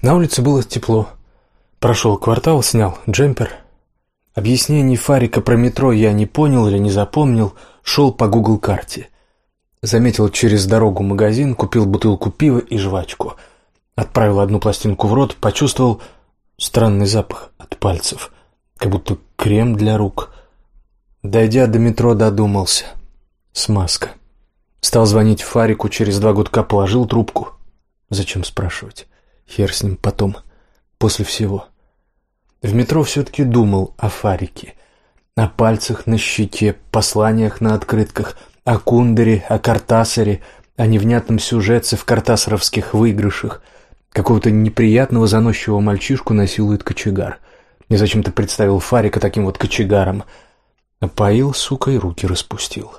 На улице было тепло. Прошел квартал, снял джемпер. Объяснений Фарика про метро я не понял или не запомнил, шел по Google карте Заметил через дорогу магазин, купил бутылку пива и жвачку. Отправил одну пластинку в рот, почувствовал странный запах от пальцев, как будто крем для рук. Дойдя до метро, додумался. Смазка. Стал звонить Фарику, через два гудка положил трубку. Зачем спрашивать? Хер с ним потом, после всего. В метро все-таки думал о Фарике. О пальцах на щите, посланиях на открытках, о Кундере, о Картасаре, о невнятном сюжете в картасаровских выигрышах. Какого-то неприятного заносчивого мальчишку насилует кочегар. Я зачем-то представил Фарика таким вот кочегаром. Опоил, сука, и руки распустил.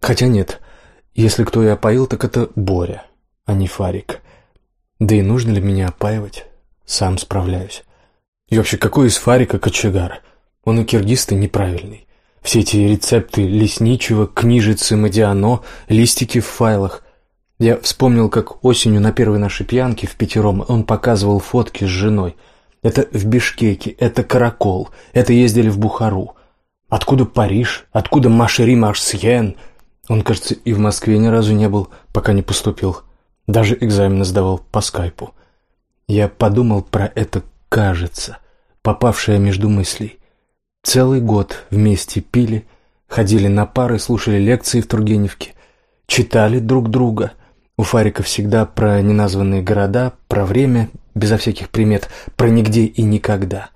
Хотя нет, если кто и опоил, так это Боря, а не Фарик. Да и нужно ли меня опаивать? Сам справляюсь. И вообще, какой из Фарика кочегар? Он и киргиз неправильный. Все эти рецепты лесничего, книжицы Мадиано, листики в файлах. Я вспомнил, как осенью на первой нашей пьянке в пятером он показывал фотки с женой. Это в Бишкеке, это Каракол, это ездили в Бухару. Откуда Париж? Откуда Машери Марсьен? Он, кажется, и в Москве ни разу не был, пока не поступил. Даже экзамены сдавал по скайпу. Я подумал про это «кажется», попавшее между мыслей. Целый год вместе пили, ходили на пары, слушали лекции в Тургеневке, читали друг друга. У Фарика всегда про неназванные города, про время, безо всяких примет, про нигде и никогда.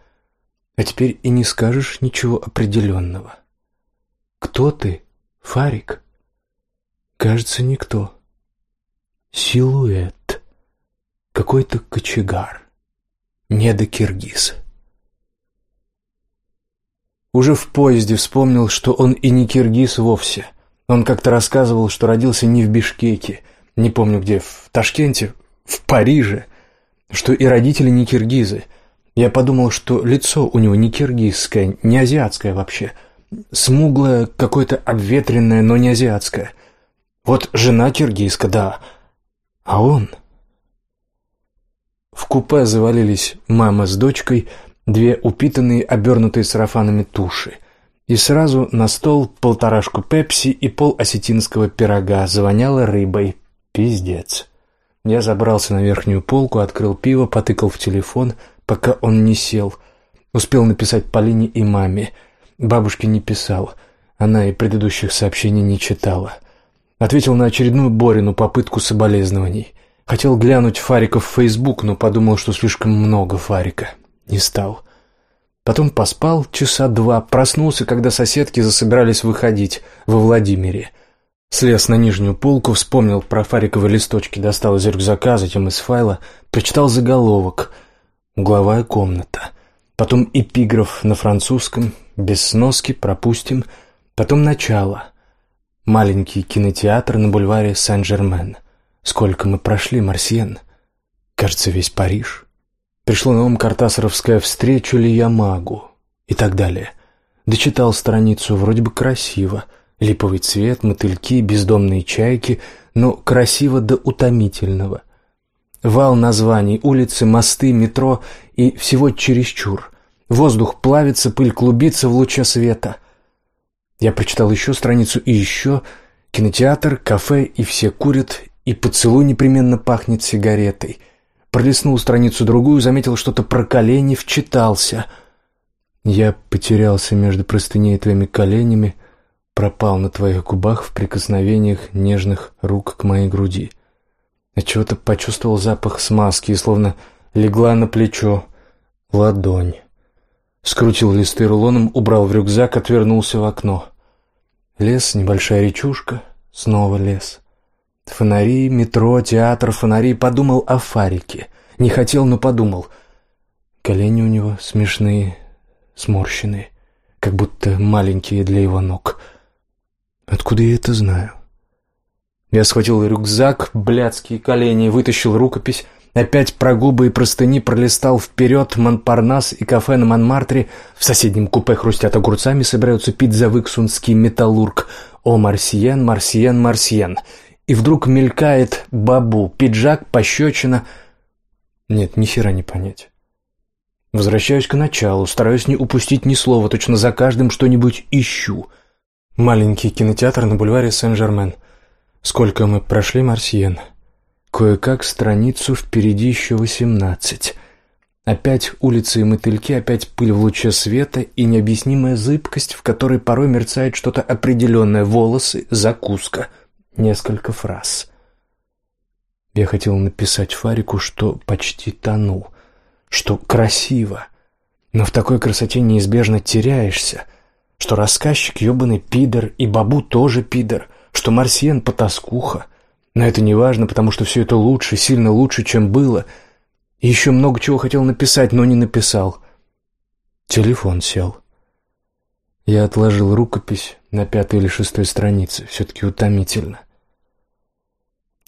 А теперь и не скажешь ничего определенного. Кто ты, Фарик? Кажется, никто. Силуэт. Какой-то кочегар. Не до киргиз. Уже в поезде вспомнил, что он и не киргиз вовсе. Он как-то рассказывал, что родился не в Бишкеке, не помню где, в Ташкенте, в Париже, что и родители не киргизы. Я подумал, что лицо у него не киргизское, не азиатское вообще. Смуглое, какое-то обветренное, но не азиатское. Вот жена киргизка, да. А он... В купе завалились мама с дочкой, две упитанные, обернутые сарафанами туши. И сразу на стол полторашку пепси и пол осетинского пирога завоняло рыбой. Пиздец. Я забрался на верхнюю полку, открыл пиво, потыкал в телефон, пока он не сел. Успел написать Полине и маме. Бабушке не писал. Она и предыдущих сообщений не читала. Ответил на очередную Борину попытку соболезнований. Хотел глянуть Фарика в Фейсбук, но подумал, что слишком много Фарика. Не стал. Потом поспал часа два, проснулся, когда соседки засобирались выходить во Владимире. Слез на нижнюю полку, вспомнил про фариковые листочки, достал из рюкзака, затем из файла, прочитал заголовок «Угловая комната». Потом эпиграф на французском, без сноски, пропустим. Потом начало. Маленький кинотеатр на бульваре Сен-Жермен. Сколько мы прошли, Марсиен? Кажется, весь Париж. Пришло на ум Картасаровская «Встречу ли я магу?» и так далее. Дочитал страницу, вроде бы красиво. Липовый цвет, мотыльки, бездомные чайки, но красиво до утомительного. Вал названий, улицы, мосты, метро и всего чересчур. Воздух плавится, пыль клубится в луче света. Я прочитал еще страницу и еще. Кинотеатр, кафе, и все курят, и поцелуй непременно пахнет сигаретой — пролистнул страницу другую, заметил что-то про колени, вчитался. Я потерялся между простыней твоими коленями, пропал на твоих губах в прикосновениях нежных рук к моей груди. Отчего-то почувствовал запах смазки и словно легла на плечо ладонь. Скрутил листы рулоном, убрал в рюкзак, отвернулся в окно. Лес, небольшая речушка, снова лес. Фонари, метро, театр, фонари. Подумал о Фарике. Не хотел, но подумал. Колени у него смешные, сморщенные, как будто маленькие для его ног. Откуда я это знаю? Я схватил рюкзак, блядские колени, вытащил рукопись, опять про губы и простыни пролистал вперед Монпарнас и кафе на Монмартре. В соседнем купе хрустят огурцами, собираются пить за выксунский металлург. О, Марсиен, Марсиен, Марсиен! и вдруг мелькает бабу, пиджак, пощечина. Нет, ни хера не понять. Возвращаюсь к началу, стараюсь не упустить ни слова, точно за каждым что-нибудь ищу. Маленький кинотеатр на бульваре Сен-Жермен. Сколько мы прошли, Марсиен? Кое-как страницу впереди еще восемнадцать. Опять улицы и мотыльки, опять пыль в луче света и необъяснимая зыбкость, в которой порой мерцает что-то определенное. Волосы, закуска, несколько фраз. Я хотел написать Фарику, что почти тону, что красиво, но в такой красоте неизбежно теряешься, что рассказчик ёбаный пидор и бабу тоже пидор, что Марсиен потаскуха. Но это не важно, потому что все это лучше, сильно лучше, чем было — и еще много чего хотел написать, но не написал. Телефон сел. Я отложил рукопись на пятой или шестой странице. Все-таки утомительно.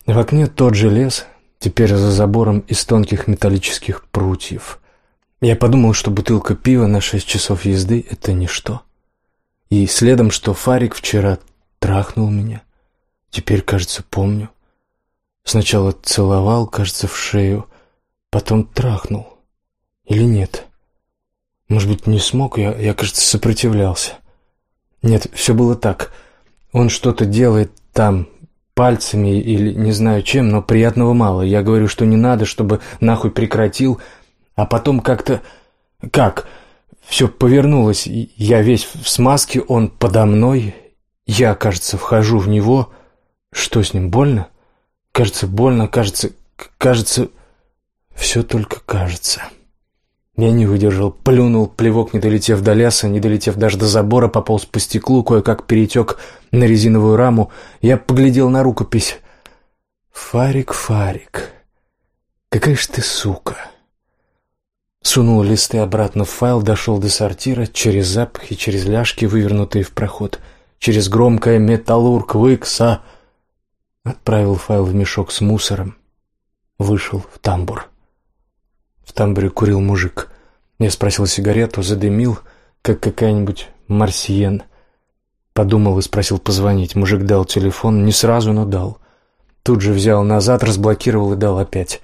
В окне тот же лес, теперь за забором из тонких металлических прутьев. Я подумал, что бутылка пива на шесть часов езды — это ничто. И следом, что Фарик вчера трахнул меня. Теперь, кажется, помню. Сначала целовал, кажется, в шею, Потом трахнул. Или нет? Может быть, не смог, я, я кажется, сопротивлялся. Нет, все было так. Он что-то делает там, пальцами или не знаю чем, но приятного мало. Я говорю, что не надо, чтобы нахуй прекратил, а потом как-то... Как? Все повернулось, я весь в смазке, он подо мной, я, кажется, вхожу в него. Что с ним, больно? Кажется, больно, кажется... Кажется... Все только кажется. Я не выдержал, плюнул, плевок, не долетев до леса, не долетев даже до забора, пополз по стеклу, кое-как перетек на резиновую раму. Я поглядел на рукопись. «Фарик, Фарик, какая ж ты сука!» Сунул листы обратно в файл, дошел до сортира, через запахи, через ляжки, вывернутые в проход, через громкое «Металлург, выкса!» Отправил файл в мешок с мусором, вышел в тамбур. В тамбуре курил мужик. Я спросил сигарету, задымил, как какая-нибудь марсиен. Подумал и спросил позвонить. Мужик дал телефон, не сразу, но дал. Тут же взял назад, разблокировал и дал опять.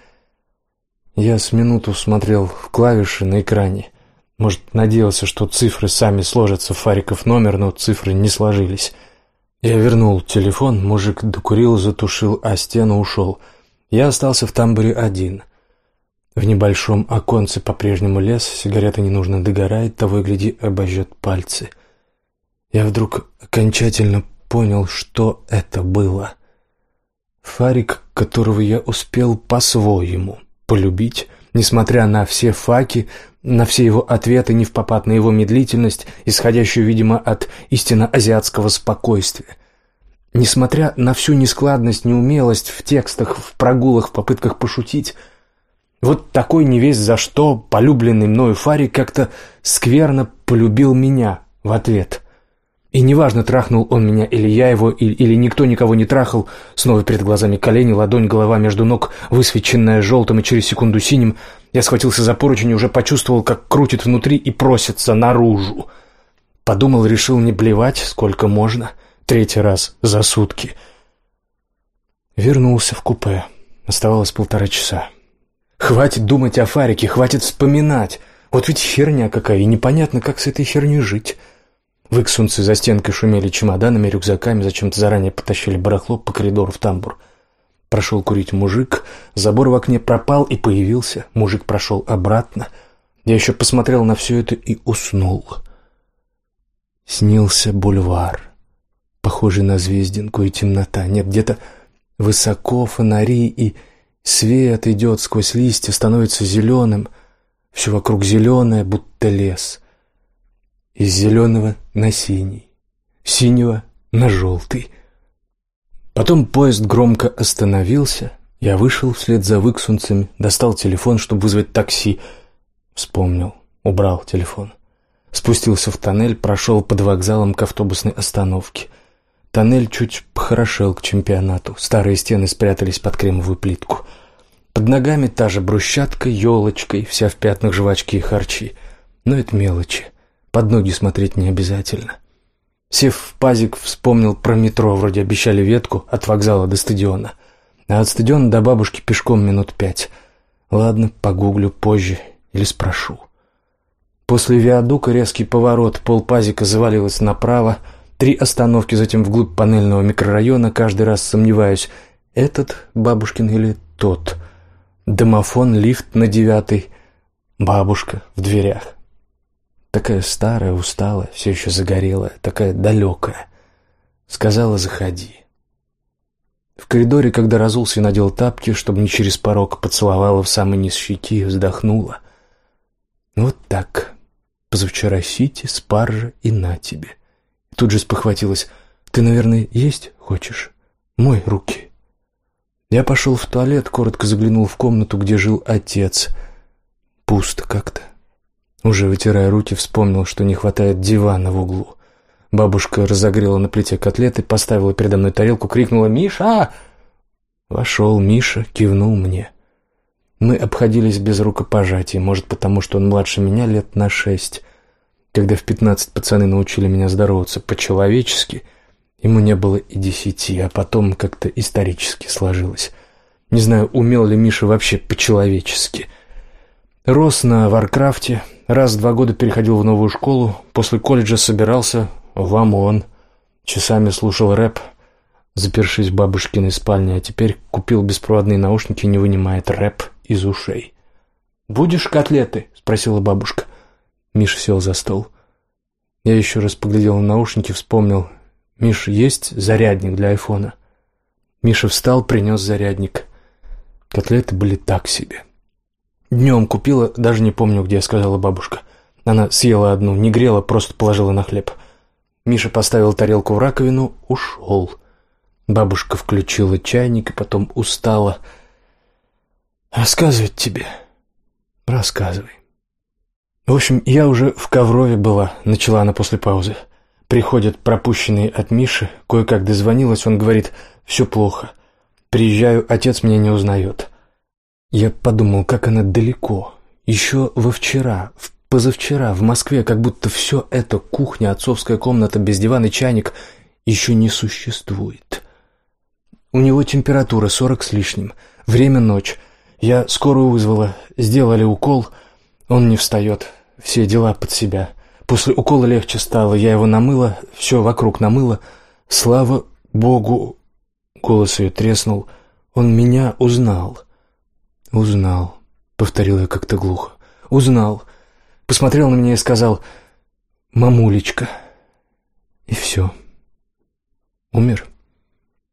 Я с минуту смотрел в клавиши на экране. Может, надеялся, что цифры сами сложатся в Фариков номер, но цифры не сложились. Я вернул телефон, мужик докурил, затушил, а стену ушел. Я остался в тамбуре один. В небольшом оконце по-прежнему лес, сигарета ненужно догорает, того и гляди, обожжет пальцы. Я вдруг окончательно понял, что это было. Фарик, которого я успел по-своему полюбить, несмотря на все факи, на все его ответы не в попад на его медлительность, исходящую, видимо, от истинно азиатского спокойствия. Несмотря на всю нескладность, неумелость в текстах, в прогулах, в попытках пошутить — вот такой невесть за что полюбленный мною Фарик как-то скверно полюбил меня в ответ. И неважно, трахнул он меня или я его, или, или никто никого не трахал, снова перед глазами колени, ладонь, голова между ног, высвеченная желтым и через секунду синим, я схватился за поручень и уже почувствовал, как крутит внутри и просится наружу. Подумал, решил не блевать, сколько можно, третий раз за сутки. Вернулся в купе. Оставалось полтора часа. Хватит думать о Фарике, хватит вспоминать. Вот ведь херня какая, и непонятно, как с этой херней жить. Выксунцы за стенкой шумели чемоданами, рюкзаками, зачем-то заранее потащили барахло по коридору в тамбур. Прошел курить мужик, забор в окне пропал и появился. Мужик прошел обратно. Я еще посмотрел на все это и уснул. Снился бульвар, похожий на звездинку и темнота. Нет, где-то высоко фонари и Свет идет сквозь листья, становится зеленым. Все вокруг зеленое, будто лес. Из зеленого на синий, синего на желтый. Потом поезд громко остановился. Я вышел вслед за выксунцами, достал телефон, чтобы вызвать такси. Вспомнил, убрал телефон. Спустился в тоннель, прошел под вокзалом к автобусной остановке. Тоннель чуть похорошел к чемпионату. Старые стены спрятались под кремовую плитку. Под ногами та же брусчатка, елочкой, вся в пятнах жвачки и харчи. Но это мелочи. Под ноги смотреть не обязательно. Сев в пазик, вспомнил про метро. Вроде обещали ветку от вокзала до стадиона. А от стадиона до бабушки пешком минут пять. Ладно, погуглю позже или спрошу. После виадука резкий поворот, полпазика завалилась направо, три остановки, затем вглубь панельного микрорайона, каждый раз сомневаюсь, этот бабушкин или тот. Домофон, лифт на девятый, бабушка в дверях. Такая старая, усталая, все еще загорелая, такая далекая. Сказала, заходи. В коридоре, когда разулся и надел тапки, чтобы не через порог, поцеловала в самый низ щеки вздохнула. Вот так. Позавчера сити, спаржа и на тебе. Тут же спохватилась. Ты, наверное, есть хочешь? Мой руки. Я пошел в туалет, коротко заглянул в комнату, где жил отец. Пусто как-то. Уже вытирая руки, вспомнил, что не хватает дивана в углу. Бабушка разогрела на плите котлеты, поставила передо мной тарелку, крикнула «Миша!». Вошел Миша, кивнул мне. Мы обходились без рукопожатий, может, потому что он младше меня лет на шесть. Когда в пятнадцать пацаны научили меня здороваться по-человечески, ему не было и десяти, а потом как-то исторически сложилось. Не знаю, умел ли Миша вообще по-человечески. Рос на Варкрафте, раз в два года переходил в новую школу, после колледжа собирался в ОМОН, часами слушал рэп, запершись в бабушкиной спальне, а теперь купил беспроводные наушники и не вынимает рэп из ушей. «Будешь котлеты?» — спросила бабушка. Миша сел за стол. Я еще раз поглядел на наушники, вспомнил. «Миш, есть зарядник для айфона?» Миша встал, принес зарядник. Котлеты были так себе. Днем купила, даже не помню, где, сказала бабушка. Она съела одну, не грела, просто положила на хлеб. Миша поставил тарелку в раковину, ушел. Бабушка включила чайник и потом устала. «Рассказывать тебе?» «Рассказывай». В общем, я уже в Коврове была, начала она после паузы. Приходят пропущенные от Миши, кое-как дозвонилась, он говорит, все плохо. Приезжаю, отец меня не узнает. Я подумал, как она далеко. Еще во вчера, в позавчера, в Москве, как будто все это, кухня, отцовская комната без дивана и чайник, еще не существует. У него температура сорок с лишним, время ночь. Я скорую вызвала, сделали укол, он не встает, все дела под себя. После укола легче стало, я его намыла, все вокруг намыла. Слава Богу, голос ее треснул, он меня узнал. «Узнал», — повторил я как-то глухо. «Узнал». Посмотрел на меня и сказал «Мамулечка». И все. Умер?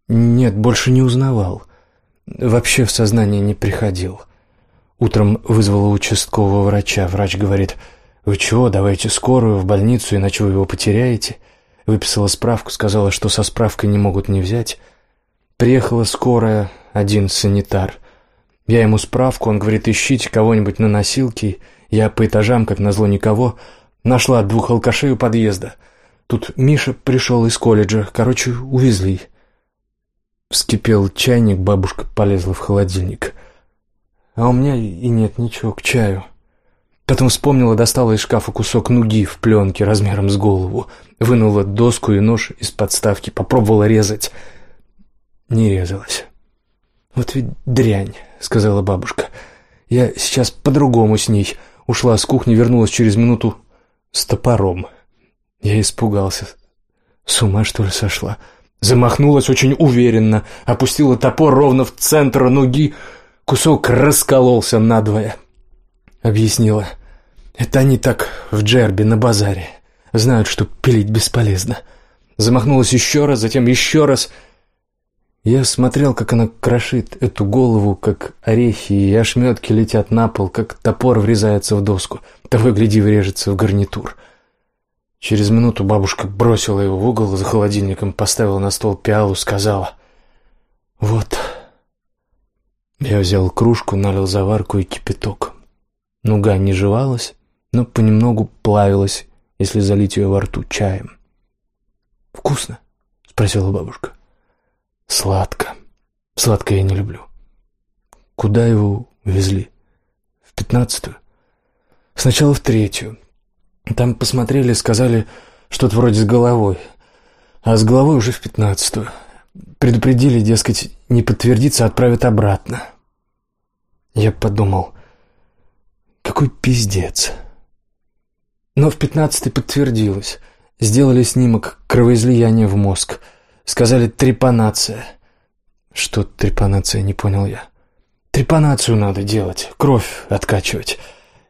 Нет, больше не узнавал. Вообще в сознание не приходил. Утром вызвала участкового врача. Врач говорит, «Вы чего, давайте скорую в больницу, иначе вы его потеряете». Выписала справку, сказала, что со справкой не могут не взять. Приехала скорая, один санитар — я ему справку, он говорит, ищите кого-нибудь на носилки. Я по этажам, как назло, никого. Нашла двух алкашей у подъезда. Тут Миша пришел из колледжа. Короче, увезли. Вскипел чайник, бабушка полезла в холодильник. А у меня и нет ничего к чаю. Потом вспомнила, достала из шкафа кусок нуги в пленке размером с голову, вынула доску и нож из подставки, попробовала резать. Не резалась. «Вот ведь дрянь», — сказала бабушка. «Я сейчас по-другому с ней». Ушла с кухни, вернулась через минуту с топором. Я испугался. С ума, что ли, сошла? Замахнулась очень уверенно, опустила топор ровно в центр ноги. Кусок раскололся надвое. Объяснила. Это они так в джербе на базаре. Знают, что пилить бесполезно. Замахнулась еще раз, затем еще раз — я смотрел, как она крошит эту голову, как орехи и ошметки летят на пол, как топор врезается в доску. Того гляди, врежется в гарнитур. Через минуту бабушка бросила его в угол за холодильником, поставила на стол пиалу, сказала «Вот». Я взял кружку, налил заварку и кипяток. Нуга не жевалась, но понемногу плавилась, если залить ее во рту чаем. «Вкусно?» — спросила бабушка. Сладко. Сладкое я не люблю. Куда его везли? В пятнадцатую? Сначала в третью. Там посмотрели, сказали что-то вроде с головой. А с головой уже в пятнадцатую. Предупредили, дескать, не подтвердится, отправят обратно. Я подумал, какой пиздец. Но в пятнадцатый подтвердилось. Сделали снимок кровоизлияния в мозг. Сказали трепанация. Что трепанация, не понял я. Трепанацию надо делать, кровь откачивать.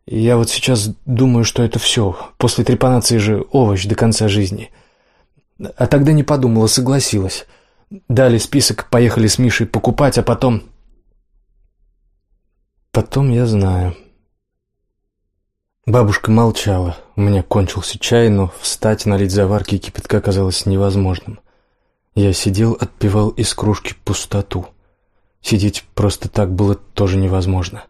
Я вот сейчас думаю, что это все. После трепанации же овощ до конца жизни. А тогда не подумала, согласилась. Дали список, поехали с Мишей покупать, а потом... Потом я знаю. Бабушка молчала. У меня кончился чай, но встать, налить заварки и кипятка казалось невозможным. Я сидел, отпивал из кружки пустоту. Сидеть просто так было тоже невозможно.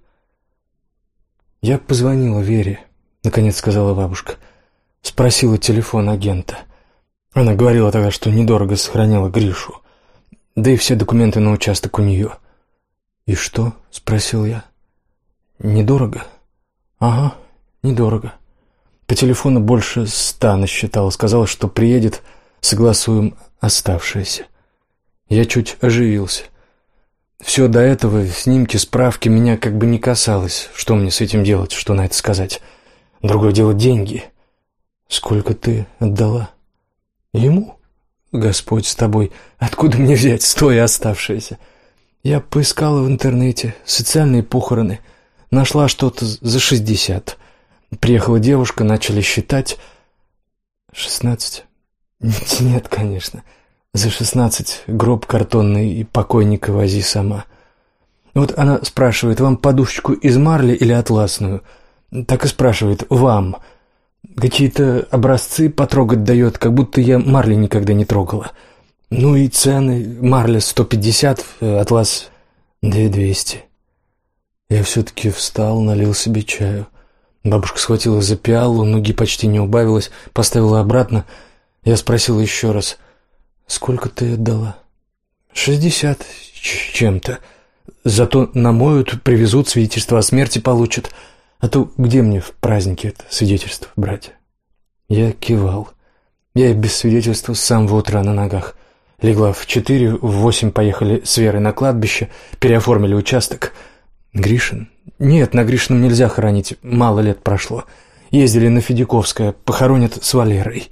«Я позвонила Вере», — наконец сказала бабушка. Спросила телефон агента. Она говорила тогда, что недорого сохраняла Гришу. Да и все документы на участок у нее. «И что?» — спросил я. «Недорого?» «Ага, недорого». По телефону больше ста насчитала. Сказала, что приедет, согласуем оставшееся. Я чуть оживился. Все до этого, снимки, справки, меня как бы не касалось. Что мне с этим делать, что на это сказать? Другое дело деньги. Сколько ты отдала? Ему? Господь с тобой. Откуда мне взять сто и оставшееся? Я поискала в интернете социальные похороны. Нашла что-то за шестьдесят. Приехала девушка, начали считать. Шестнадцать? Нет, конечно. За шестнадцать гроб картонный и покойника вози сама. Вот она спрашивает, вам подушечку из марли или атласную? Так и спрашивает, вам. Какие-то образцы потрогать дает, как будто я марли никогда не трогала. Ну и цены. Марля сто пятьдесят, атлас две двести. Я все-таки встал, налил себе чаю. Бабушка схватила за пиалу, ноги почти не убавилась, поставила обратно. Я спросил еще раз, «Сколько ты отдала?» «Шестьдесят чем-то. Зато намоют, привезут, свидетельство о смерти получат. А то где мне в празднике это свидетельство брать?» Я кивал. Я и без свидетельства с самого утра на ногах. Легла в четыре, в восемь поехали с Верой на кладбище, переоформили участок. Гришин? Нет, на Гришином нельзя хоронить, мало лет прошло. Ездили на Федяковское, похоронят с Валерой.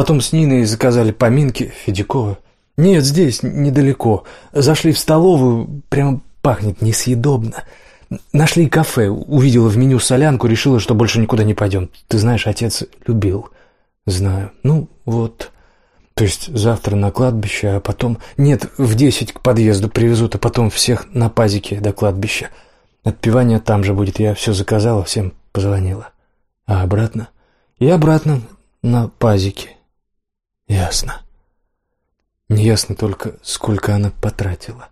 Потом с Ниной заказали поминки Федякова. Нет, здесь, недалеко. Зашли в столовую, прямо пахнет несъедобно. Нашли кафе, увидела в меню солянку, решила, что больше никуда не пойдем. Ты знаешь, отец любил. Знаю. Ну, вот. То есть завтра на кладбище, а потом... Нет, в десять к подъезду привезут, а потом всех на пазике до кладбища. Отпевание там же будет. Я все заказала, всем позвонила. А обратно? И обратно на пазике. Ясно. Неясно только, сколько она потратила.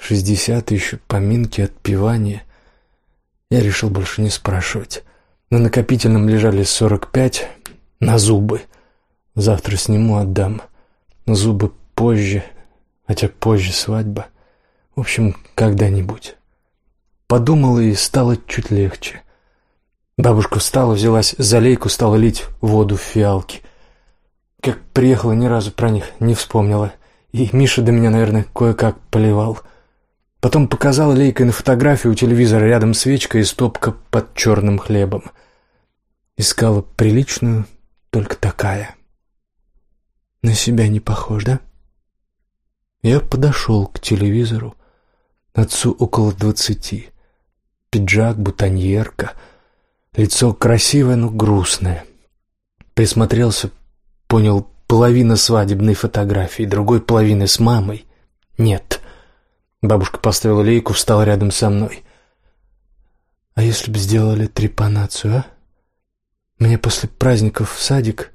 Шестьдесят еще поминки, отпевания. Я решил больше не спрашивать. На накопительном лежали сорок пять на зубы. Завтра сниму, отдам. На зубы позже, хотя позже свадьба. В общем, когда-нибудь. Подумала и стало чуть легче. Бабушка встала, взялась за лейку, стала лить воду в фиалки — как приехала, ни разу про них не вспомнила. И Миша до меня, наверное, кое-как поливал. Потом показала Лейкой на фотографию у телевизора рядом свечка и стопка под черным хлебом. Искала приличную, только такая. На себя не похож, да? Я подошел к телевизору. Отцу около двадцати. Пиджак, бутоньерка. Лицо красивое, но грустное. Присмотрелся, понял, половина свадебной фотографии, другой половины с мамой. Нет. Бабушка поставила лейку, встала рядом со мной. А если бы сделали трепанацию, а? Мне после праздников в садик,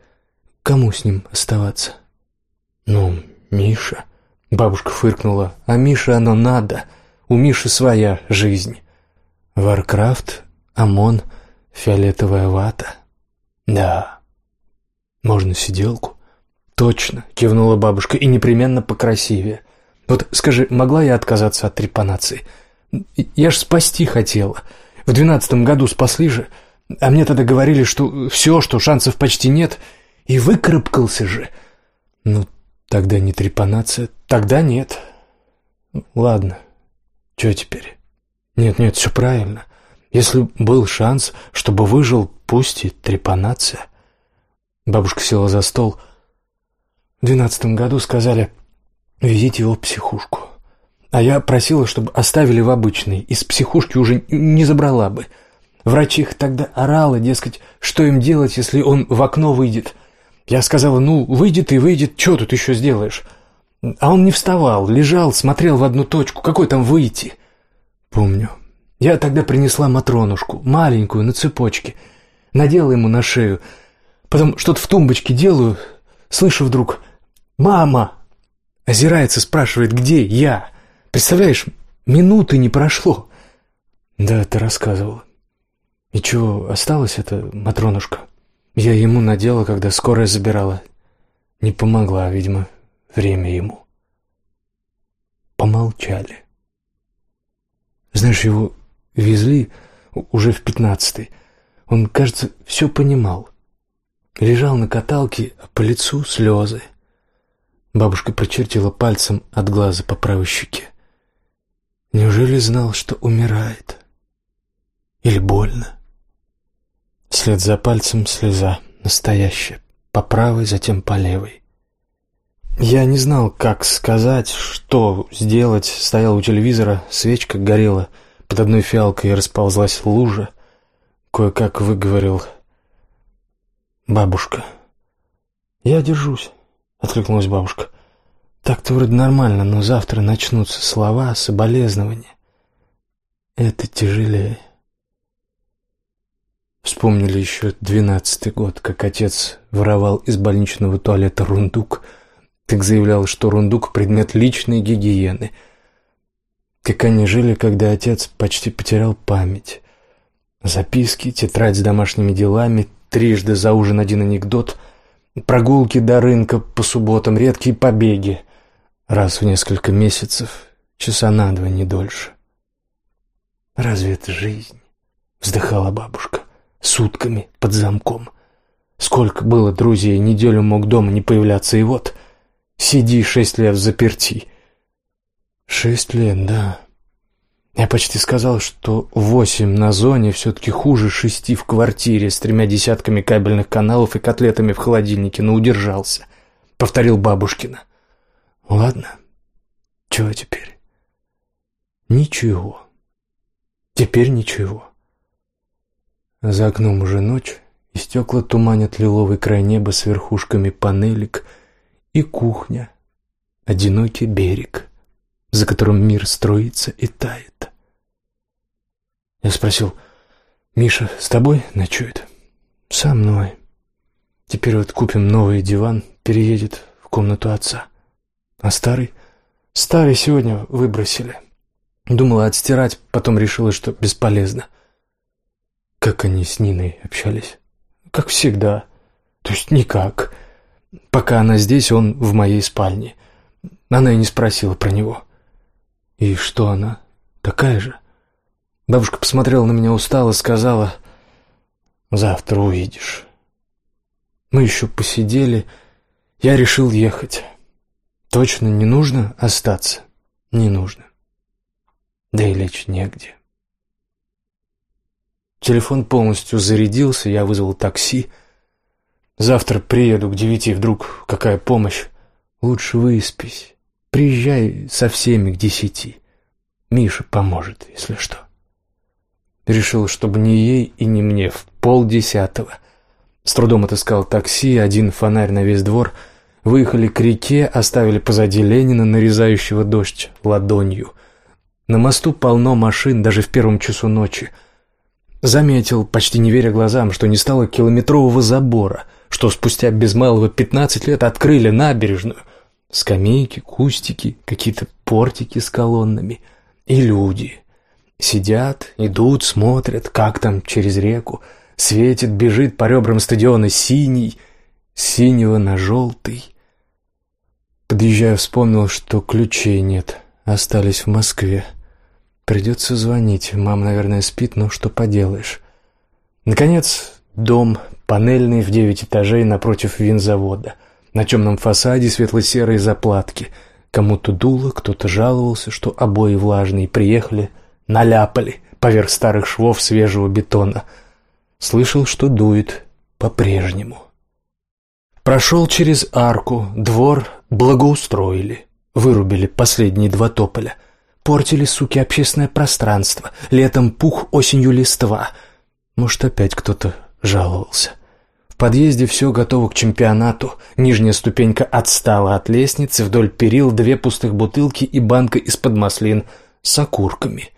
кому с ним оставаться? Ну, Миша. Бабушка фыркнула. А Мише оно надо. У Миши своя жизнь. Варкрафт, ОМОН, фиолетовая вата. Да. «Можно сиделку?» «Точно», — кивнула бабушка, — «и непременно покрасивее. Вот скажи, могла я отказаться от трепанации? Я ж спасти хотела. В двенадцатом году спасли же, а мне тогда говорили, что все, что шансов почти нет, и выкарабкался же. Ну, тогда не трепанация, тогда нет. Ладно, что теперь? Нет-нет, все правильно. Если был шанс, чтобы выжил, пусть и трепанация. Бабушка села за стол. В двенадцатом году сказали, везите его в психушку. А я просила, чтобы оставили в обычной, из психушки уже не забрала бы. Врачиха тогда орала, дескать, что им делать, если он в окно выйдет. Я сказала, ну, выйдет и выйдет, что тут еще сделаешь? А он не вставал, лежал, смотрел в одну точку. Какой там выйти? Помню. Я тогда принесла Матронушку, маленькую, на цепочке. Надела ему на шею. Потом что-то в тумбочке делаю. Слышу вдруг «Мама!» Озирается, спрашивает, где я? Представляешь, минуты не прошло. Да, ты рассказывала. И чего, осталось это, Матронушка? Я ему надела, когда скорая забирала. Не помогла, видимо, время ему. Помолчали. Знаешь, его везли уже в пятнадцатый. Он, кажется, все понимал. Лежал на каталке, а по лицу слезы. Бабушка прочертила пальцем от глаза по правой щеке. Неужели знал, что умирает? Или больно? Вслед за пальцем слеза, настоящая, по правой, затем по левой. Я не знал, как сказать, что сделать. Стоял у телевизора, свечка горела, под одной фиалкой расползлась лужа. Кое-как выговорил «Бабушка». «Я держусь», — откликнулась бабушка. «Так-то вроде нормально, но завтра начнутся слова, соболезнования. Это тяжелее». Вспомнили еще двенадцатый год, как отец воровал из больничного туалета рундук, как заявлял, что рундук — предмет личной гигиены. Как они жили, когда отец почти потерял память. Записки, тетрадь с домашними делами, трижды за ужин один анекдот, прогулки до рынка по субботам, редкие побеги. Раз в несколько месяцев, часа на два, не дольше. «Разве это жизнь?» — вздыхала бабушка сутками под замком. Сколько было друзей, неделю мог дома не появляться, и вот сиди шесть лет в заперти. Шесть лет, да. Я почти сказал, что восемь на зоне все-таки хуже шести в квартире с тремя десятками кабельных каналов и котлетами в холодильнике, но удержался. Повторил бабушкина. Ладно, чего теперь? Ничего. Теперь ничего. За окном уже ночь, и стекла туманят лиловый край неба с верхушками панелек, и кухня, одинокий берег, за которым мир строится и тает. Я спросил, «Миша с тобой ночует?» «Со мной. Теперь вот купим новый диван, переедет в комнату отца. А старый? Старый сегодня выбросили. Думала отстирать, потом решила, что бесполезно». Как они с Ниной общались? Как всегда. То есть никак. Пока она здесь, он в моей спальне. Она и не спросила про него. И что она? Такая же? Бабушка посмотрела на меня устало, сказала, «Завтра увидишь». Мы еще посидели. Я решил ехать. Точно не нужно остаться? Не нужно. Да и лечь негде. Телефон полностью зарядился, я вызвал такси. Завтра приеду к девяти, вдруг какая помощь. Лучше выспись. Приезжай со всеми к десяти. Миша поможет, если что. Решил, чтобы ни ей и ни мне в полдесятого. С трудом отыскал такси, один фонарь на весь двор. Выехали к реке, оставили позади Ленина, нарезающего дождь ладонью. На мосту полно машин, даже в первом часу ночи — Заметил, почти не веря глазам, что не стало километрового забора, что спустя без малого пятнадцать лет открыли набережную. Скамейки, кустики, какие-то портики с колоннами. И люди. Сидят, идут, смотрят, как там через реку. Светит, бежит по ребрам стадиона синий, синего на желтый. Подъезжая, вспомнил, что ключей нет, остались в Москве. Придется звонить. Мама, наверное, спит, но что поделаешь. Наконец, дом, панельный в девять этажей напротив винзавода. На темном фасаде светло-серые заплатки. Кому-то дуло, кто-то жаловался, что обои влажные, приехали наляпали поверх старых швов свежего бетона. Слышал, что дует по-прежнему. Прошел через арку, двор благоустроили. Вырубили последние два тополя. Портили, суки, общественное пространство. Летом пух, осенью листва. Может, опять кто-то жаловался. Подъезде все готово к чемпионату. Нижняя ступенька отстала от лестницы, вдоль перил две пустых бутылки и банка из-под маслин с окурками.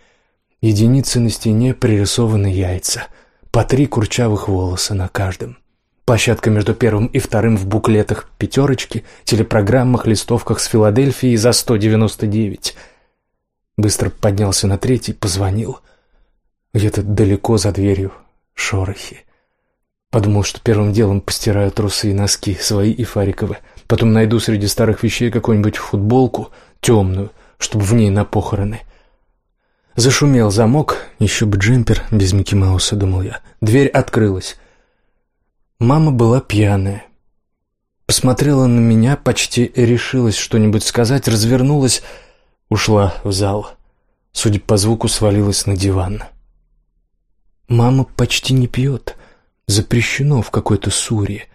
Единицы на стене пририсованы яйца. По три курчавых волоса на каждом. Площадка между первым и вторым в буклетах «Пятерочки», телепрограммах, листовках с Филадельфией за 199. Быстро поднялся на третий, позвонил. Где-то далеко за дверью шорохи. Подумал, что первым делом постираю трусы и носки, свои и Фариковы. Потом найду среди старых вещей какую-нибудь футболку, темную, чтобы в ней на похороны. Зашумел замок, еще бы джемпер без Микки Мауса, думал я. Дверь открылась. Мама была пьяная. Посмотрела на меня, почти решилась что-нибудь сказать, развернулась, ушла в зал. Судя по звуку, свалилась на диван. Мама почти не пьет. Запрещено в какой-то суре.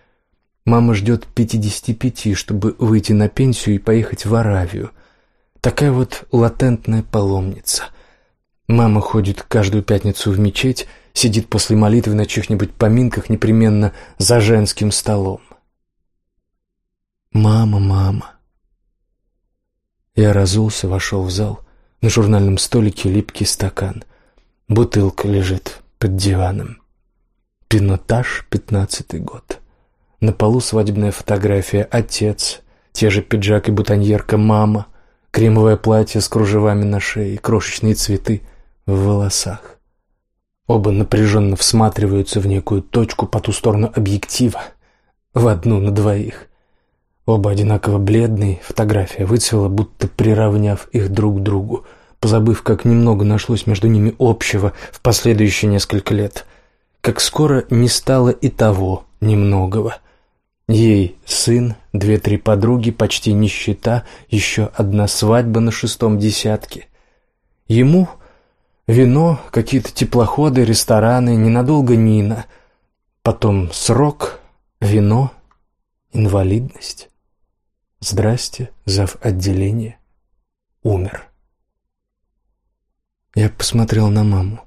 Мама ждет пятидесяти пяти, чтобы выйти на пенсию и поехать в Аравию. Такая вот латентная паломница. Мама ходит каждую пятницу в мечеть, сидит после молитвы на чьих-нибудь поминках непременно за женским столом. «Мама, мама!» Я разулся, вошел в зал. На журнальном столике липкий стакан. Бутылка лежит под диваном. Пинотаж, пятнадцатый год. На полу свадебная фотография. Отец, те же пиджак и бутоньерка, мама, кремовое платье с кружевами на шее, крошечные цветы в волосах. Оба напряженно всматриваются в некую точку по ту сторону объектива, в одну на двоих. Оба одинаково бледные, фотография выцвела, будто приравняв их друг к другу, позабыв, как немного нашлось между ними общего в последующие несколько лет, как скоро не стало и того немногого. Ей сын, две-три подруги, почти нищета, еще одна свадьба на шестом десятке. Ему Вино, какие-то теплоходы, рестораны, ненадолго Нина. Потом срок, вино, инвалидность. Здрасте, зав. отделение. Умер. Я посмотрел на маму.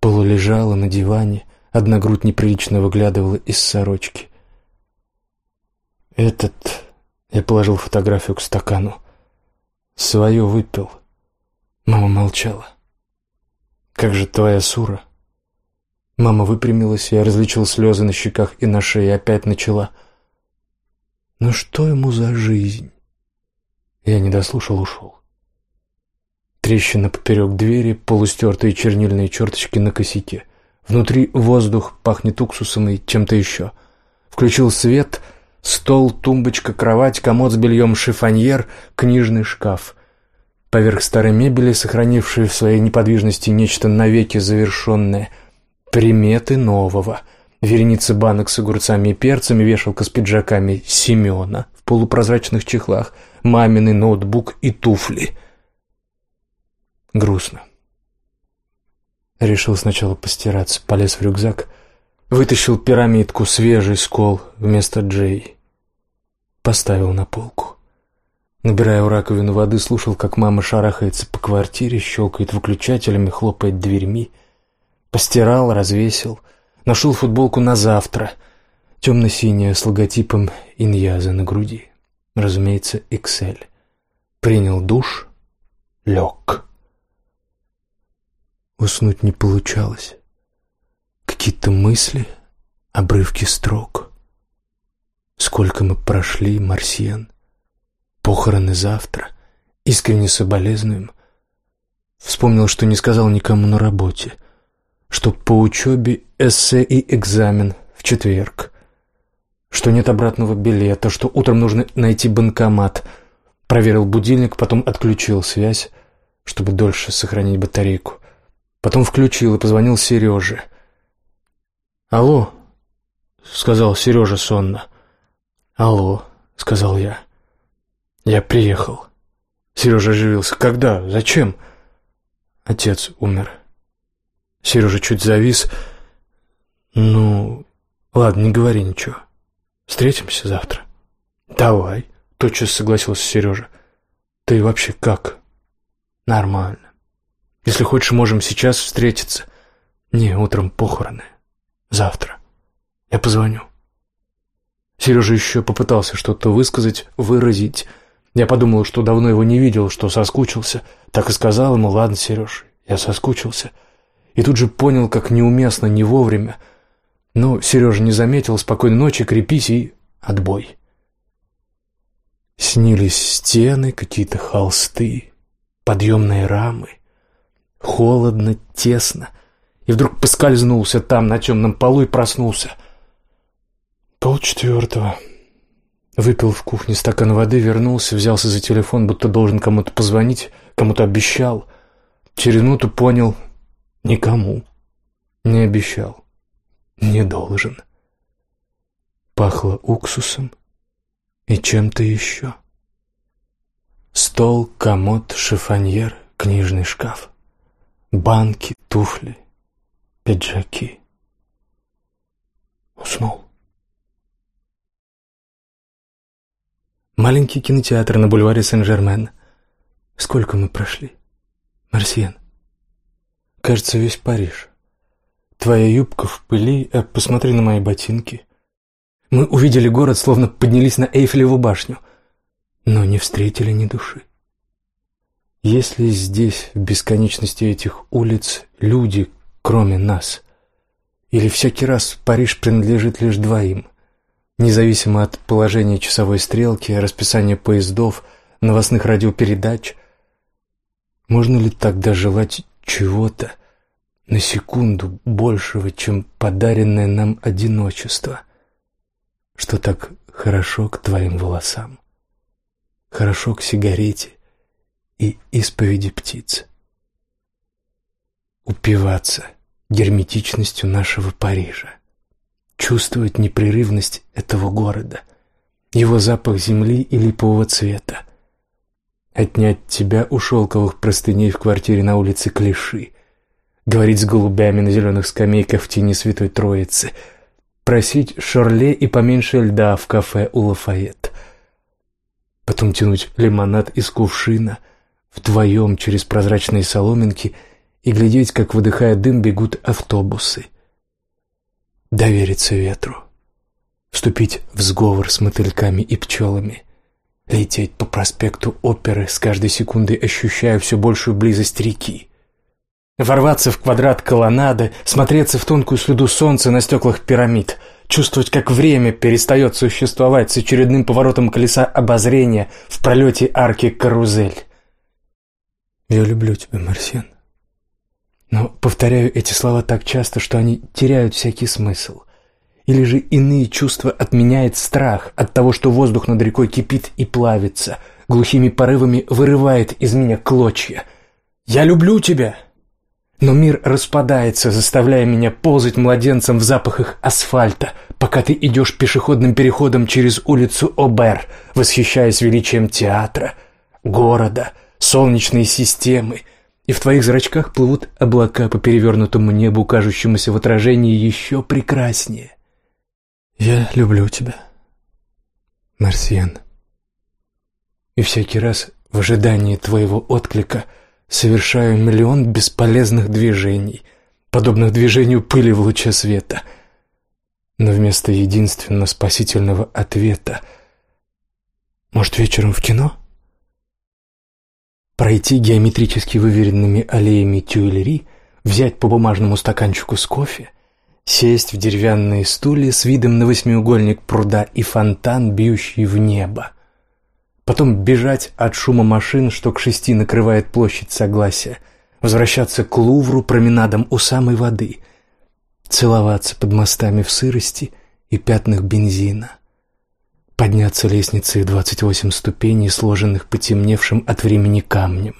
Полулежала на диване, одна грудь неприлично выглядывала из сорочки. Этот... Я положил фотографию к стакану. Свое выпил. Мама молчала. «Как же твоя Сура?» Мама выпрямилась, я различил слезы на щеках и на шее, и опять начала. «Ну что ему за жизнь?» Я не дослушал, ушел. Трещина поперек двери, полустертые чернильные черточки на косяке. Внутри воздух пахнет уксусом и чем-то еще. Включил свет, стол, тумбочка, кровать, комод с бельем, шифоньер, книжный шкаф. Поверх старой мебели, сохранившей в своей неподвижности нечто навеки завершенное, приметы нового. Вереница банок с огурцами и перцами, вешалка с пиджаками Семена в полупрозрачных чехлах, маминый ноутбук и туфли. Грустно. Решил сначала постираться, полез в рюкзак, вытащил пирамидку, свежий скол вместо Джей. Поставил на полку. Набирая у раковины воды, слушал, как мама шарахается по квартире, щелкает выключателями, хлопает дверьми. Постирал, развесил. Нашел футболку на завтра. Темно-синяя, с логотипом Иньяза на груди. Разумеется, XL. Принял душ, лег. Уснуть не получалось. Какие-то мысли, обрывки строк. Сколько мы прошли, Марсиан. Похороны завтра. Искренне соболезнуем. Вспомнил, что не сказал никому на работе. Что по учебе эссе и экзамен в четверг. Что нет обратного билета, что утром нужно найти банкомат. Проверил будильник, потом отключил связь, чтобы дольше сохранить батарейку. Потом включил и позвонил Сереже. «Алло», — сказал Сережа сонно. «Алло», — сказал я. «Я приехал». Сережа оживился. «Когда? Зачем?» Отец умер. Сережа чуть завис. Ну, ладно, не говори ничего. Встретимся завтра. Давай, тотчас согласился Сережа. Ты вообще как? Нормально. Если хочешь, можем сейчас встретиться. Не, утром похороны. Завтра. Я позвоню. Сережа еще попытался что-то высказать, выразить. Я подумал, что давно его не видел, что соскучился. Так и сказал ему, ладно, Сереж, я соскучился. И тут же понял, как неуместно, не вовремя. Но Сережа не заметил, спокойной ночи, крепись и отбой. Снились стены, какие-то холсты, подъемные рамы. Холодно, тесно. И вдруг поскользнулся там, на темном полу, и проснулся. Полчетвертого. Выпил в кухне стакан воды, вернулся, взялся за телефон, будто должен кому-то позвонить, кому-то обещал. Через минуту понял — никому. Не обещал. Не должен. Пахло уксусом и чем-то еще. Стол, комод, шифоньер, книжный шкаф. Банки, туфли, пиджаки. Уснул. Маленький кинотеатр на бульваре Сен-Жермен. Сколько мы прошли? Марсиан. Кажется, весь Париж. Твоя юбка в пыли, а посмотри на мои ботинки. Мы увидели город, словно поднялись на Эйфелеву башню, но не встретили ни души. Если здесь, в бесконечности этих улиц, люди, кроме нас, или всякий раз Париж принадлежит лишь двоим, независимо от положения часовой стрелки, расписания поездов, новостных радиопередач, можно ли тогда желать чего-то на секунду большего, чем подаренное нам одиночество, что так хорошо к твоим волосам, хорошо к сигарете и исповеди птиц? Упиваться герметичностью нашего Парижа, чувствовать непрерывность этого города, его запах земли и липового цвета, отнять тебя у шелковых простыней в квартире на улице Клиши, говорить с голубями на зеленых скамейках в тени Святой Троицы, просить шорле и поменьше льда в кафе у Лафайет, потом тянуть лимонад из кувшина вдвоем через прозрачные соломинки и глядеть, как, выдыхая дым, бегут автобусы. Довериться ветру, вступить в сговор с мотыльками и пчелами — лететь по проспекту оперы, с каждой секундой ощущая все большую близость реки. Ворваться в квадрат колоннады, смотреться в тонкую следу солнца на стеклах пирамид, чувствовать, как время перестает существовать с очередным поворотом колеса обозрения в пролете арки карузель. Я люблю тебя, Марсен. Но повторяю эти слова так часто, что они теряют всякий смысл — или же иные чувства отменяет страх от того, что воздух над рекой кипит и плавится, глухими порывами вырывает из меня клочья. «Я люблю тебя!» Но мир распадается, заставляя меня ползать младенцем в запахах асфальта, пока ты идешь пешеходным переходом через улицу Обер, восхищаясь величием театра, города, солнечной системы, и в твоих зрачках плывут облака по перевернутому небу, кажущемуся в отражении еще прекраснее. Я люблю тебя, Марсиан. И всякий раз в ожидании твоего отклика совершаю миллион бесполезных движений, подобных движению пыли в луче света. Но вместо единственно спасительного ответа Может, вечером в кино? Пройти геометрически выверенными аллеями Тюильри, взять по бумажному стаканчику с кофе, сесть в деревянные стулья с видом на восьмиугольник пруда и фонтан, бьющий в небо. Потом бежать от шума машин, что к шести накрывает площадь Согласия, возвращаться к Лувру променадом у самой воды, целоваться под мостами в сырости и пятнах бензина, подняться лестницей в двадцать восемь ступеней, сложенных потемневшим от времени камнем,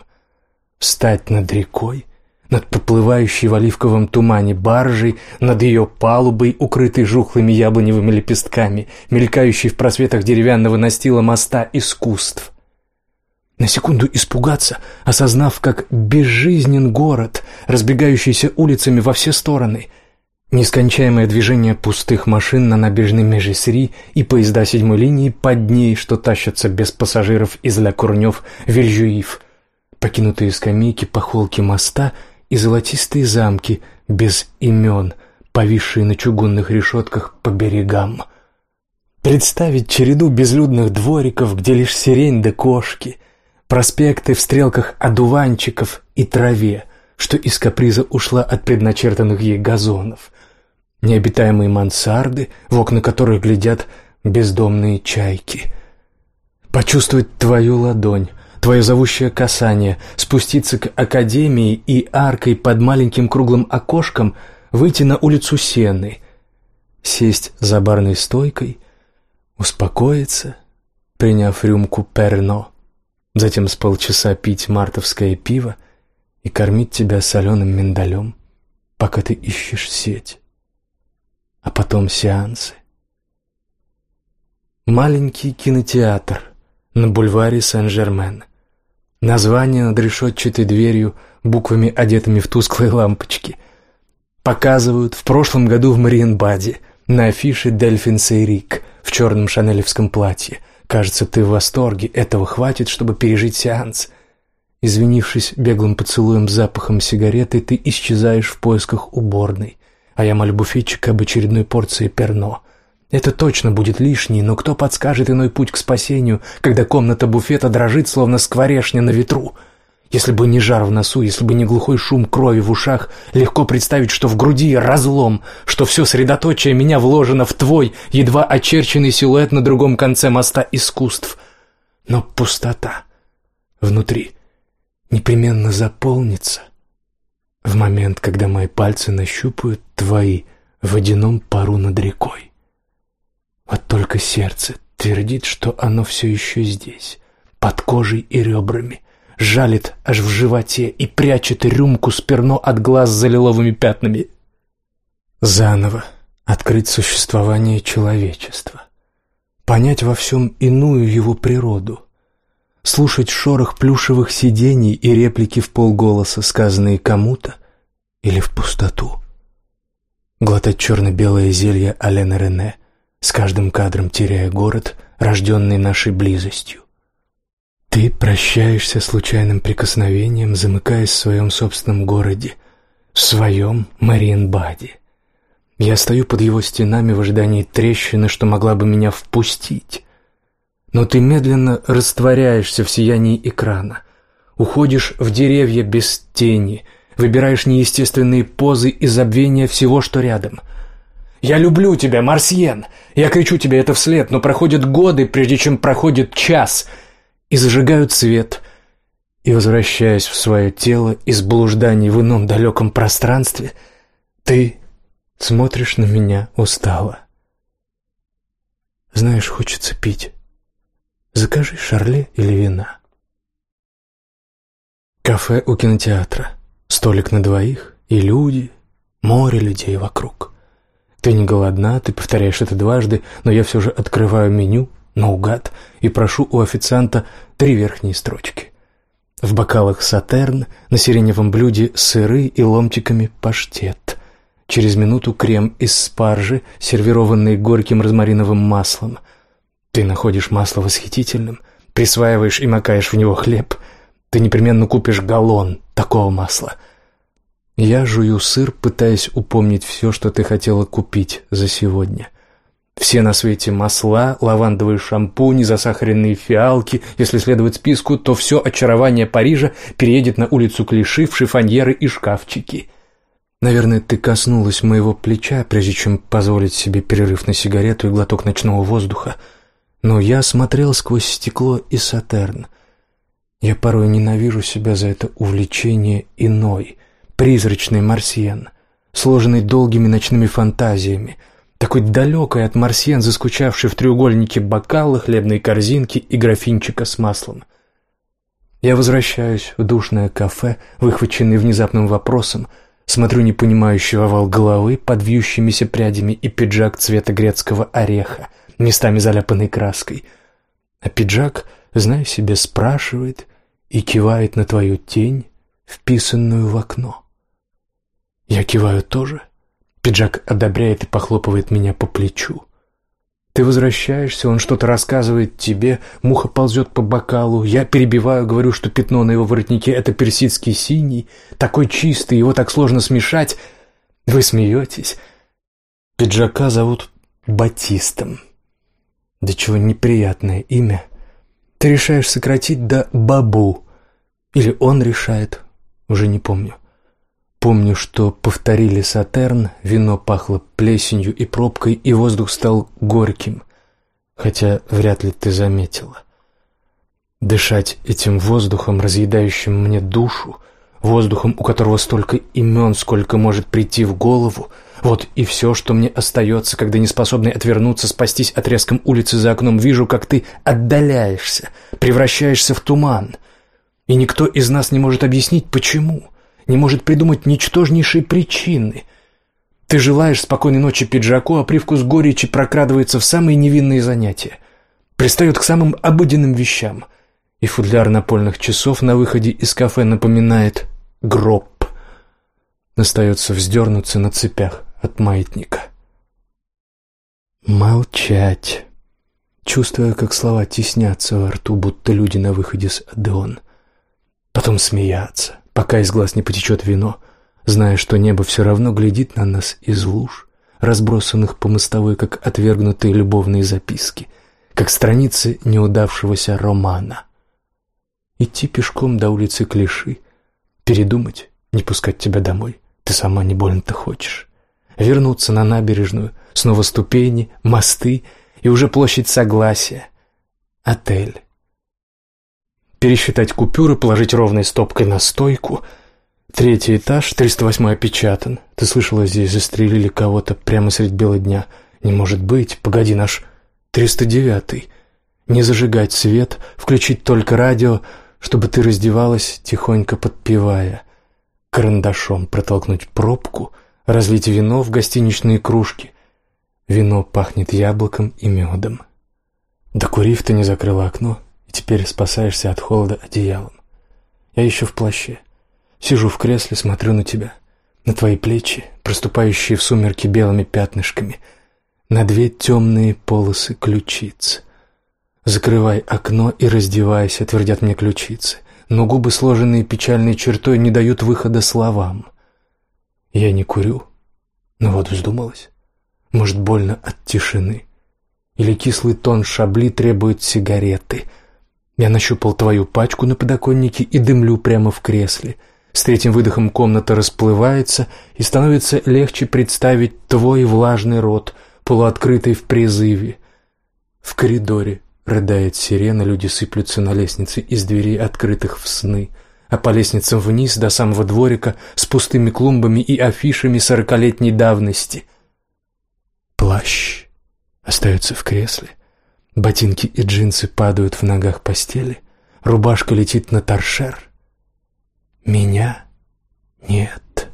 встать над рекой — над проплывающей в оливковом тумане баржей, над ее палубой, укрытой жухлыми яблоневыми лепестками, мелькающей в просветах деревянного настила моста искусств. На секунду испугаться, осознав, как безжизнен город, разбегающийся улицами во все стороны. Нескончаемое движение пустых машин на набережной Межесри и поезда седьмой линии под ней, что тащатся без пассажиров из Ля Курнев Вильжуив. Покинутые скамейки по холке моста и золотистые замки без имен, повисшие на чугунных решетках по берегам. Представить череду безлюдных двориков, где лишь сирень да кошки, проспекты в стрелках одуванчиков и траве, что из каприза ушла от предначертанных ей газонов, необитаемые мансарды, в окна которых глядят бездомные чайки. Почувствовать твою ладонь, твое зовущее касание, спуститься к академии и аркой под маленьким круглым окошком выйти на улицу Сены, сесть за барной стойкой, успокоиться, приняв рюмку перно, затем с полчаса пить мартовское пиво и кормить тебя соленым миндалем, пока ты ищешь сеть, а потом сеансы. Маленький кинотеатр на бульваре Сен-Жермен — Название над решетчатой дверью, буквами, одетыми в тусклые лампочки. Показывают в прошлом году в Мариенбаде на афише Дельфин Сейрик в черном шанелевском платье. Кажется, ты в восторге, этого хватит, чтобы пережить сеанс. Извинившись беглым поцелуем с запахом сигареты, ты исчезаешь в поисках уборной, а я молю буфетчика об очередной порции перно — это точно будет лишней, но кто подскажет иной путь к спасению, когда комната буфета дрожит, словно скворешня на ветру? Если бы не жар в носу, если бы не глухой шум крови в ушах, легко представить, что в груди разлом, что все средоточие меня вложено в твой, едва очерченный силуэт на другом конце моста искусств. Но пустота внутри непременно заполнится в момент, когда мои пальцы нащупают твои в водяном пару над рекой. Вот только сердце твердит, что оно все еще здесь, под кожей и ребрами, жалит аж в животе и прячет рюмку с перно от глаз за лиловыми пятнами. Заново открыть существование человечества, понять во всем иную его природу, слушать шорох плюшевых сидений и реплики в полголоса, сказанные кому-то или в пустоту, глотать черно-белое зелье Алена Рене — с каждым кадром теряя город, рожденный нашей близостью. Ты прощаешься случайным прикосновением, замыкаясь в своем собственном городе, в своем Мариенбаде. Я стою под его стенами в ожидании трещины, что могла бы меня впустить. Но ты медленно растворяешься в сиянии экрана, уходишь в деревья без тени, выбираешь неестественные позы и забвения всего, что рядом — «Я люблю тебя, Марсьен!» Я кричу тебе это вслед, но проходят годы, прежде чем проходит час, и зажигают свет. И, возвращаясь в свое тело из блужданий в ином далеком пространстве, ты смотришь на меня устало. Знаешь, хочется пить. Закажи шарле или вина. Кафе у кинотеатра, столик на двоих и люди, море людей вокруг. Ты не голодна, ты повторяешь это дважды, но я все же открываю меню, наугад, и прошу у официанта три верхние строчки. В бокалах сатерн, на сиреневом блюде сыры и ломтиками паштет. Через минуту крем из спаржи, сервированный горьким розмариновым маслом. Ты находишь масло восхитительным, присваиваешь и макаешь в него хлеб. Ты непременно купишь галлон такого масла — я жую сыр, пытаясь упомнить все, что ты хотела купить за сегодня. Все на свете масла, лавандовые шампуни, засахаренные фиалки. Если следовать списку, то все очарование Парижа переедет на улицу Клиши в шифоньеры и шкафчики. Наверное, ты коснулась моего плеча, прежде чем позволить себе перерыв на сигарету и глоток ночного воздуха. Но я смотрел сквозь стекло и сатерн. Я порой ненавижу себя за это увлечение иной — призрачный марсиен, сложенный долгими ночными фантазиями, такой далекой от марсиен, заскучавший в треугольнике бокала, хлебной корзинки и графинчика с маслом. Я возвращаюсь в душное кафе, выхваченный внезапным вопросом, смотрю непонимающий овал головы под вьющимися прядями и пиджак цвета грецкого ореха, местами заляпанный краской. А пиджак знай себе, спрашивает и кивает на твою тень, вписанную в окно. Я киваю тоже. Пиджак одобряет и похлопывает меня по плечу. Ты возвращаешься, он что-то рассказывает тебе, муха ползет по бокалу, я перебиваю, говорю, что пятно на его воротнике — это персидский синий, такой чистый, его так сложно смешать. Вы смеетесь. Пиджака зовут Батистом. Да чего неприятное имя. Ты решаешь сократить до Бабу. Или он решает, уже не помню. Помню, что повторили Сатерн, вино пахло плесенью и пробкой, и воздух стал горьким, хотя вряд ли ты заметила. Дышать этим воздухом, разъедающим мне душу, воздухом, у которого столько имен, сколько может прийти в голову, вот и все, что мне остается, когда неспособный отвернуться, спастись от резком улицы за окном, вижу, как ты отдаляешься, превращаешься в туман. И никто из нас не может объяснить, почему не может придумать ничтожнейшей причины. Ты желаешь спокойной ночи пиджаку, а привкус горечи прокрадывается в самые невинные занятия, пристает к самым обыденным вещам, и футляр напольных часов на выходе из кафе напоминает гроб. Остается вздернуться на цепях от маятника. Молчать, чувствуя, как слова теснятся во рту, будто люди на выходе с Адеон. Потом смеяться, пока из глаз не потечет вино, зная, что небо все равно глядит на нас из луж, разбросанных по мостовой, как отвергнутые любовные записки, как страницы неудавшегося романа. Идти пешком до улицы Клиши, передумать, не пускать тебя домой, ты сама не больно-то хочешь. Вернуться на набережную, снова ступени, мосты и уже площадь Согласия. Отель пересчитать купюры, положить ровной стопкой на стойку. Третий этаж, 308 опечатан. Ты слышала, здесь застрелили кого-то прямо средь бела дня. Не может быть. Погоди, наш 309 Не зажигать свет, включить только радио, чтобы ты раздевалась, тихонько подпевая. Карандашом протолкнуть пробку, разлить вино в гостиничные кружки. Вино пахнет яблоком и медом. Докурив, ты не закрыла окно, Теперь спасаешься от холода одеялом. Я еще в плаще. Сижу в кресле, смотрю на тебя, на твои плечи, проступающие в сумерки белыми пятнышками, на две темные полосы ключиц. Закрывай окно и раздевайся, твердят мне ключицы, но губы, сложенные печальной чертой, не дают выхода словам. Я не курю, но вот вздумалась. Может, больно от тишины. Или кислый тон шабли требует сигареты — я нащупал твою пачку на подоконнике и дымлю прямо в кресле. С третьим выдохом комната расплывается, и становится легче представить твой влажный рот, полуоткрытый в призыве. В коридоре рыдает сирена, люди сыплются на лестнице из дверей, открытых в сны, а по лестницам вниз до самого дворика с пустыми клумбами и афишами сорокалетней давности. Плащ остается в кресле — Ботинки и джинсы падают в ногах постели. Рубашка летит на торшер. Меня нет.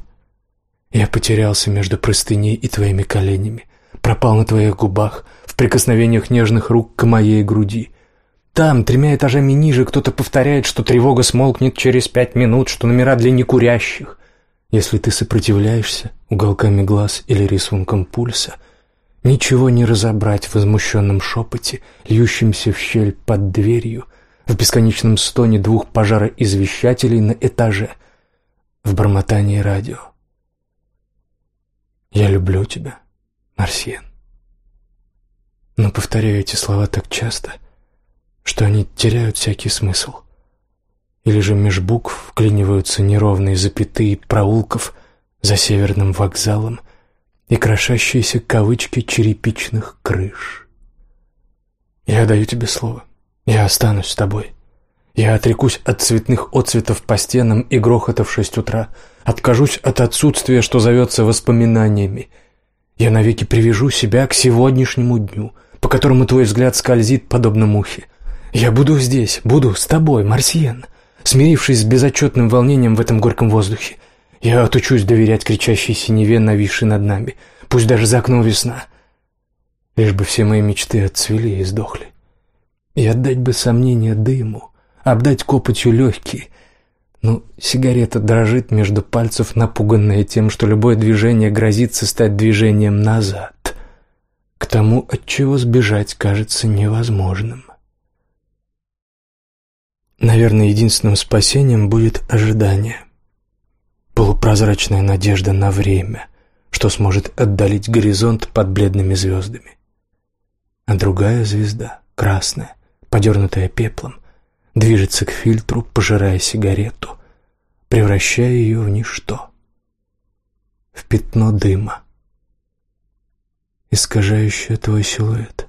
Я потерялся между простыней и твоими коленями. Пропал на твоих губах, в прикосновениях нежных рук к моей груди. Там, тремя этажами ниже, кто-то повторяет, что тревога смолкнет через пять минут, что номера для некурящих. Если ты сопротивляешься уголками глаз или рисунком пульса — Ничего не разобрать в возмущенном шепоте, льющемся в щель под дверью, в бесконечном стоне двух пожароизвещателей на этаже, в бормотании радио. «Я люблю тебя, Марсиен». Но повторяю эти слова так часто, что они теряют всякий смысл. Или же меж букв вклиниваются неровные запятые проулков за северным вокзалом — и крошащиеся кавычки черепичных крыш. Я даю тебе слово. Я останусь с тобой. Я отрекусь от цветных отцветов по стенам и грохота в шесть утра. Откажусь от отсутствия, что зовется воспоминаниями. Я навеки привяжу себя к сегодняшнему дню, по которому твой взгляд скользит, подобно мухе. Я буду здесь, буду с тобой, Марсиен, смирившись с безотчетным волнением в этом горьком воздухе. Я отучусь доверять кричащей синеве, нависшей над нами, пусть даже за окном весна. Лишь бы все мои мечты отцвели и сдохли. И отдать бы сомнения дыму, обдать копотью легкие. Но сигарета дрожит между пальцев, напуганная тем, что любое движение грозится стать движением назад, к тому, от чего сбежать кажется невозможным. Наверное, единственным спасением будет ожидание. Полупрозрачная надежда на время, что сможет отдалить горизонт под бледными звездами. А другая звезда, красная, подернутая пеплом, движется к фильтру, пожирая сигарету, превращая ее в ничто, в пятно дыма, искажающее твой силуэт.